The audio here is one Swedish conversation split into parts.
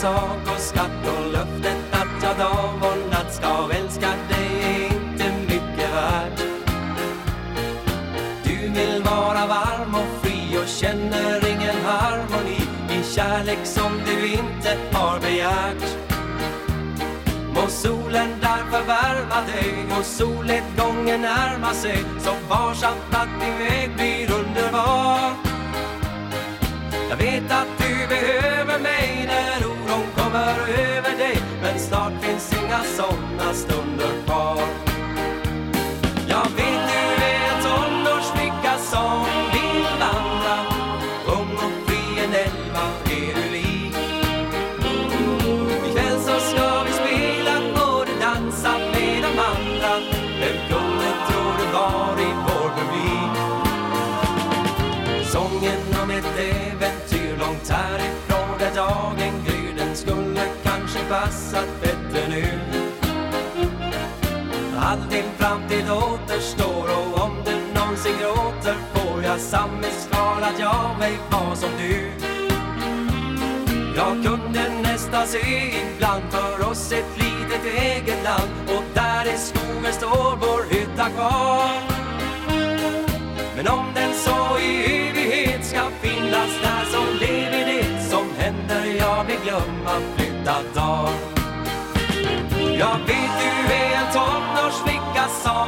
sak och skratt och löftet att jag dag och natt ska älska dig är inte mycket värt. Du vill vara varm och fri och känner ingen harmoni i kärlek som du inte har begärt. Må solen därför värma dig och solnedgången närma sig så varsamt att din väg blir underbar. Jag vet att du behöver sådana stunder kvar Jag vet du är en tonårsflicka som vill vandra. Ung och fri en elva är du lik. Ikväll så ska vi spela och du dansa med de andra. Vem kunde tro du var i vår publik? Sången om ett äventyr långt härifrån där dagen gryr Den skulle kanske passat bättre nu. All din framtid återstår. Och om du någonsin gråter får jag sammetskval att jag mig var som du. Jag kunde nästan se ibland för oss ett litet eget land. Och där i skogen står vår hytta kvar. Men om den så i evighet ska finnas där så lever det som händer jag vill glömma flytta dag. Jag vet du är en tonårsflicka som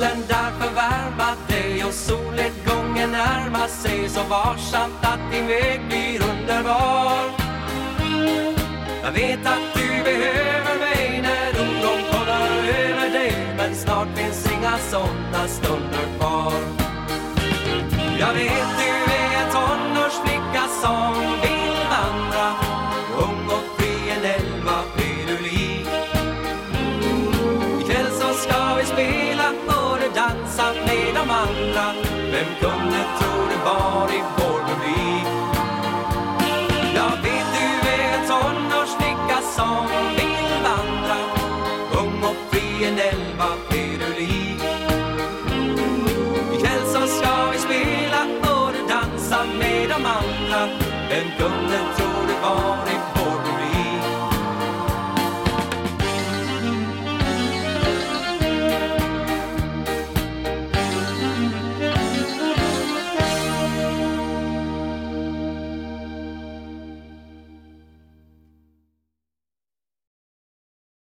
solen där värma dig och solnedgången närma sig så varsamt att din väg blir underbar. Jag vet att du behöver mig när oron kommer över dig men snart finns inga sådana stunder kvar. Jag vet Vem kunde tro det var i vår publik? Jag vet du är en tonårsflicka som vill vandra Ung och fri en elva är du lik Ikväll så ska vi spela och du dansa med de andra Vem kunde tro det var i